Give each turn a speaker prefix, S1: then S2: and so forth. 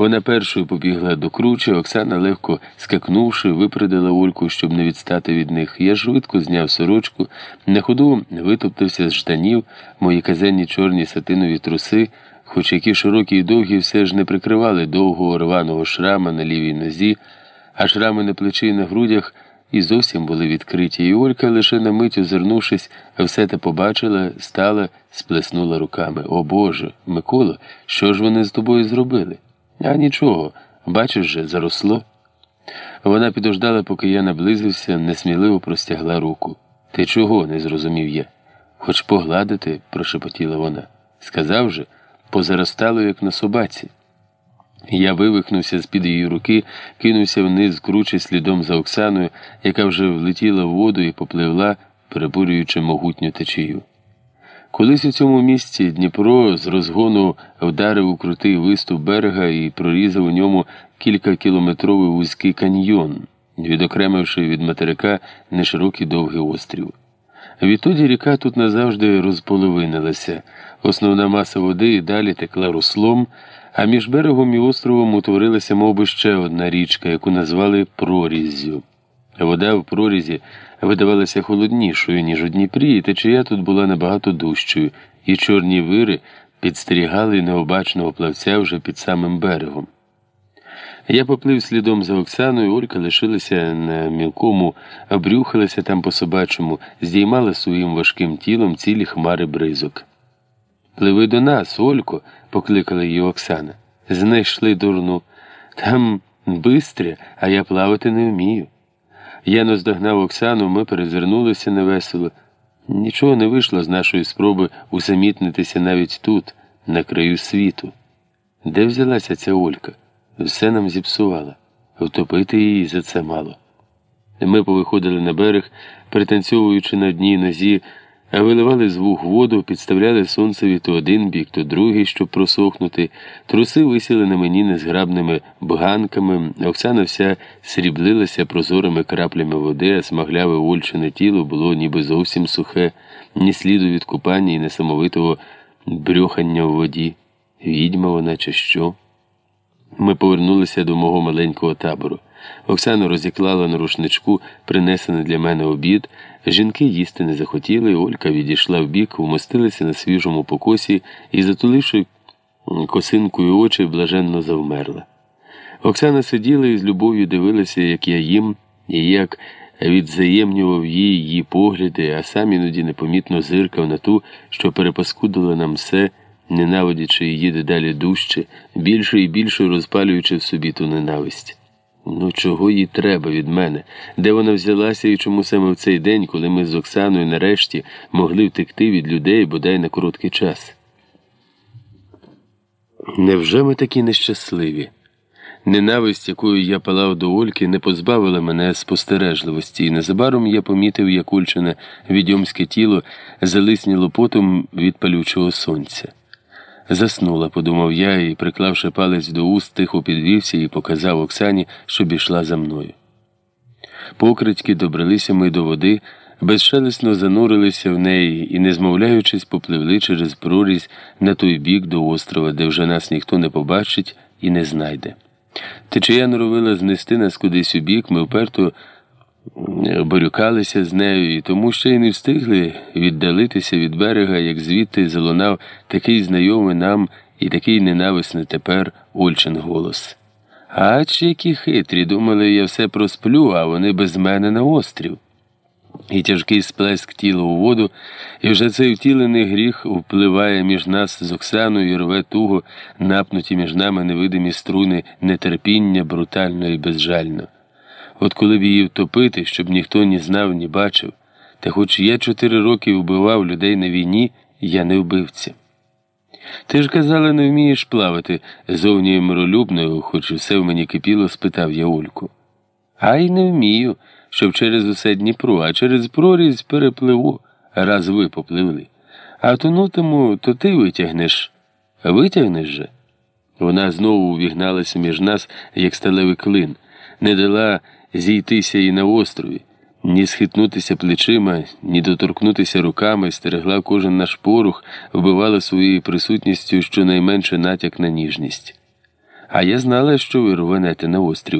S1: Вона першою побігла до кручі, Оксана, легко скакнувши, випередила Ольку, щоб не відстати від них. Я швидко зняв сорочку, на ходу витоптався з штанів, мої казенні чорні сатинові труси, хоч які широкі і довгі все ж не прикривали довгого рваного шрама на лівій нозі, а шрами на плечі і на грудях і зовсім були відкриті. І Олька, лише на мить озирнувшись, все те побачила, стала, сплеснула руками. О Боже, Микола, що ж вони з тобою зробили? А нічого, бачиш же, заросло. Вона підождала, поки я наблизився, несміливо простягла руку. Ти чого? не зрозумів я. Хоч погладити, прошепотіла вона. Сказав же, позаростало, як на собаці. Я вивихнувся з-під її руки, кинувся вниз, круче слідом за Оксаною, яка вже влетіла в воду і попливла, перебурюючи могутню течію. Колись у цьому місці Дніпро з розгону вдарив у крутий виступ берега і прорізав у ньому кількакілометровий вузький каньйон, відокремивши від материка неширокий довгий острів. Відтоді ріка тут назавжди розполовинилася, основна маса води і далі текла руслом, а між берегом і островом утворилася мов би, ще одна річка, яку назвали Проріззю. Вода в прорізі видавалася холоднішою, ніж у Дніпрі, і течія тут була набагато дужчою, і чорні вири підстерігали необачного плавця вже під самим берегом. Я поплив слідом за Оксаною, Олька лишилася на мілкому, обрюхалася там по собачому, здіймала своїм важким тілом цілі хмари бризок. Пливи до нас, Олько, покликала її Оксана. Знайшли дурну. Там бистря, а я плавати не вмію. Я наздогнав Оксану, ми перезирнулися невесело. Нічого не вийшло з нашої спроби усамітнитися навіть тут, на краю світу. Де взялася ця Олька? Все нам зіпсувала. Втопити її за це мало. Ми повиходили на берег, пританцьовуючи на одній нозі, а виливали з вух воду, підставляли сонцеві то один бік, то другий, щоб просохнути. Труси висіли на мені незграбними бганками. Оксана вся сріблилася прозорими краплями води, а смагляве ольчине тіло було ніби зовсім сухе, ні сліду від купання і несамовитого брьохання в воді. Відьма вона, чи що? Ми повернулися до мого маленького табору. Оксана розіклала на рушничку принесений для мене обід. Жінки їсти не захотіли, Олька відійшла вбік, вмостилася на свіжому покосі і, затуливши косинкою очі, блаженно завмерла. Оксана сиділа і з любов'ю дивилася, як я їм, і як відзаємнював їй її погляди, а сам іноді непомітно зиркав на ту, що перепаскудила нам все, ненавидячи її дедалі дужче, більше і більше розпалюючи в собі ту ненависть. Ну, чого їй треба від мене? Де вона взялася і чому саме в цей день, коли ми з Оксаною нарешті могли втекти від людей бодай на короткий час? Невже ми такі нещасливі? Ненависть, якою я палав до Ольки, не позбавила мене спостережливості, і незабаром я помітив, як Ольчине відьомське тіло залисніло потом від палючого сонця. Заснула, подумав я і, приклавши палець до уст, тихо підвівся і показав Оксані, щоб ішла за мною. Покритьки добралися ми до води, безшелесно занурилися в неї і, не змовляючись, попливли через прорізь на той бік до острова, де вже нас ніхто не побачить і не знайде. Течія норовила знести нас кудись у бік, ми вперто борюкалися з нею, і тому ще й не встигли віддалитися від берега, як звідти залунав такий знайомий нам і такий ненависний тепер Ольчин голос. А чи які хитрі, думали, я все просплю, а вони без мене на острів. І тяжкий сплеск тіла у воду, і вже цей втілений гріх впливає між нас з Оксаною і рве туго, напнуті між нами невидимі струни нетерпіння брутально і безжально. От коли б її втопити, щоб ніхто ні знав, ні бачив, та хоч я чотири роки вбивав людей на війні, я не вбивця. Ти ж казала, не вмієш плавати, зовні миролюбною, хоч усе в мені кипіло, спитав я Ольку. А й не вмію, щоб через усе Дніпро, а через прорізь перепливу, раз ви попливли. А тонутиму, то ти витягнеш. Витягнеш же? Вона знову увігналася між нас, як сталевий клин, не дала зійтися і на острові, ні схитнутися плечима, ні доторкнутися руками, стерегла кожен наш порух, вбивала своєю присутністю щонайменше натяк на ніжність. А я знала, що ви рванете на острів,